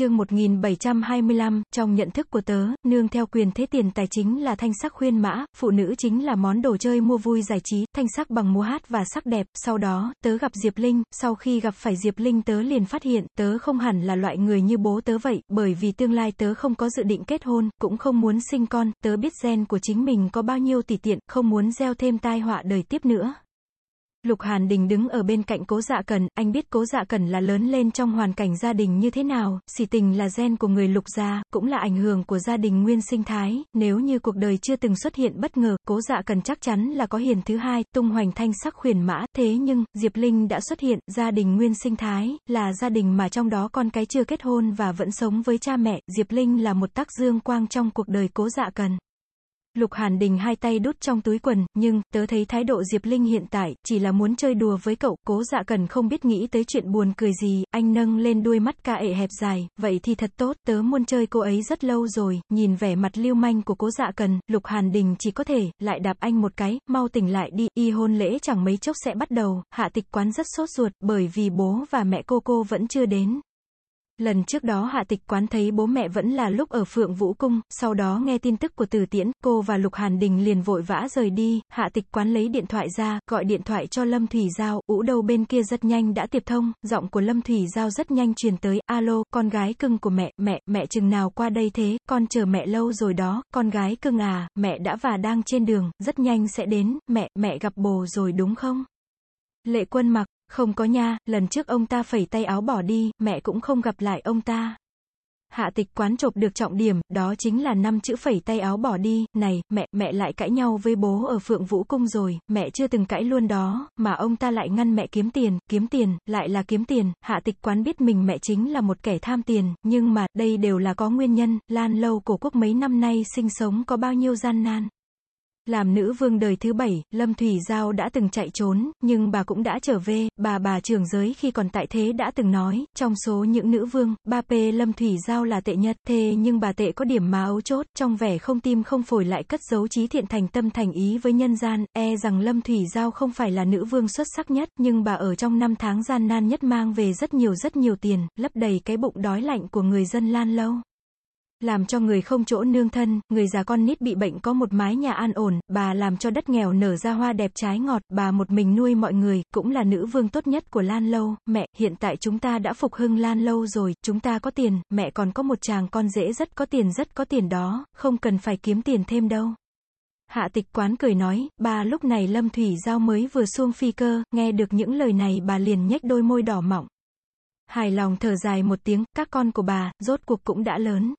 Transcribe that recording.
chương 1725, trong nhận thức của tớ, nương theo quyền thế tiền tài chính là thanh sắc khuyên mã, phụ nữ chính là món đồ chơi mua vui giải trí, thanh sắc bằng múa hát và sắc đẹp, sau đó, tớ gặp Diệp Linh, sau khi gặp phải Diệp Linh tớ liền phát hiện, tớ không hẳn là loại người như bố tớ vậy, bởi vì tương lai tớ không có dự định kết hôn, cũng không muốn sinh con, tớ biết gen của chính mình có bao nhiêu tỷ tiện, không muốn gieo thêm tai họa đời tiếp nữa. Lục Hàn Đình đứng ở bên cạnh cố dạ cần, anh biết cố dạ cần là lớn lên trong hoàn cảnh gia đình như thế nào, xỉ tình là gen của người lục gia, cũng là ảnh hưởng của gia đình nguyên sinh thái, nếu như cuộc đời chưa từng xuất hiện bất ngờ, cố dạ cần chắc chắn là có hiền thứ hai, tung hoành thanh sắc khuyển mã, thế nhưng, Diệp Linh đã xuất hiện, gia đình nguyên sinh thái, là gia đình mà trong đó con cái chưa kết hôn và vẫn sống với cha mẹ, Diệp Linh là một tác dương quang trong cuộc đời cố dạ cần. Lục Hàn Đình hai tay đút trong túi quần, nhưng, tớ thấy thái độ Diệp Linh hiện tại, chỉ là muốn chơi đùa với cậu, cố dạ cần không biết nghĩ tới chuyện buồn cười gì, anh nâng lên đuôi mắt ca ệ hẹp dài, vậy thì thật tốt, tớ muốn chơi cô ấy rất lâu rồi, nhìn vẻ mặt lưu manh của cố dạ cần, Lục Hàn Đình chỉ có thể, lại đạp anh một cái, mau tỉnh lại đi, y hôn lễ chẳng mấy chốc sẽ bắt đầu, hạ tịch quán rất sốt ruột, bởi vì bố và mẹ cô cô vẫn chưa đến, Lần trước đó hạ tịch quán thấy bố mẹ vẫn là lúc ở Phượng Vũ Cung, sau đó nghe tin tức của Từ Tiễn, cô và Lục Hàn Đình liền vội vã rời đi, hạ tịch quán lấy điện thoại ra, gọi điện thoại cho Lâm Thủy Giao, ủ đầu bên kia rất nhanh đã tiếp thông, giọng của Lâm Thủy Giao rất nhanh truyền tới, alo, con gái cưng của mẹ, mẹ, mẹ chừng nào qua đây thế, con chờ mẹ lâu rồi đó, con gái cưng à, mẹ đã và đang trên đường, rất nhanh sẽ đến, mẹ, mẹ gặp bồ rồi đúng không? Lệ quân mặc, không có nha, lần trước ông ta phẩy tay áo bỏ đi, mẹ cũng không gặp lại ông ta. Hạ tịch quán chộp được trọng điểm, đó chính là năm chữ phẩy tay áo bỏ đi, này, mẹ, mẹ lại cãi nhau với bố ở Phượng Vũ Cung rồi, mẹ chưa từng cãi luôn đó, mà ông ta lại ngăn mẹ kiếm tiền, kiếm tiền, lại là kiếm tiền, hạ tịch quán biết mình mẹ chính là một kẻ tham tiền, nhưng mà, đây đều là có nguyên nhân, Lan Lâu cổ quốc mấy năm nay sinh sống có bao nhiêu gian nan. Làm nữ vương đời thứ bảy, Lâm Thủy Giao đã từng chạy trốn, nhưng bà cũng đã trở về, bà bà trưởng giới khi còn tại thế đã từng nói, trong số những nữ vương, ba p Lâm Thủy Giao là tệ nhất, thế nhưng bà tệ có điểm mà ấu chốt, trong vẻ không tim không phổi lại cất giấu trí thiện thành tâm thành ý với nhân gian, e rằng Lâm Thủy Giao không phải là nữ vương xuất sắc nhất, nhưng bà ở trong năm tháng gian nan nhất mang về rất nhiều rất nhiều tiền, lấp đầy cái bụng đói lạnh của người dân Lan Lâu. Làm cho người không chỗ nương thân, người già con nít bị bệnh có một mái nhà an ổn, bà làm cho đất nghèo nở ra hoa đẹp trái ngọt, bà một mình nuôi mọi người, cũng là nữ vương tốt nhất của Lan Lâu, mẹ, hiện tại chúng ta đã phục hưng Lan Lâu rồi, chúng ta có tiền, mẹ còn có một chàng con dễ rất có tiền rất có tiền đó, không cần phải kiếm tiền thêm đâu. Hạ tịch quán cười nói, bà lúc này Lâm Thủy Giao mới vừa xuông phi cơ, nghe được những lời này bà liền nhếch đôi môi đỏ mọng. Hài lòng thở dài một tiếng, các con của bà, rốt cuộc cũng đã lớn.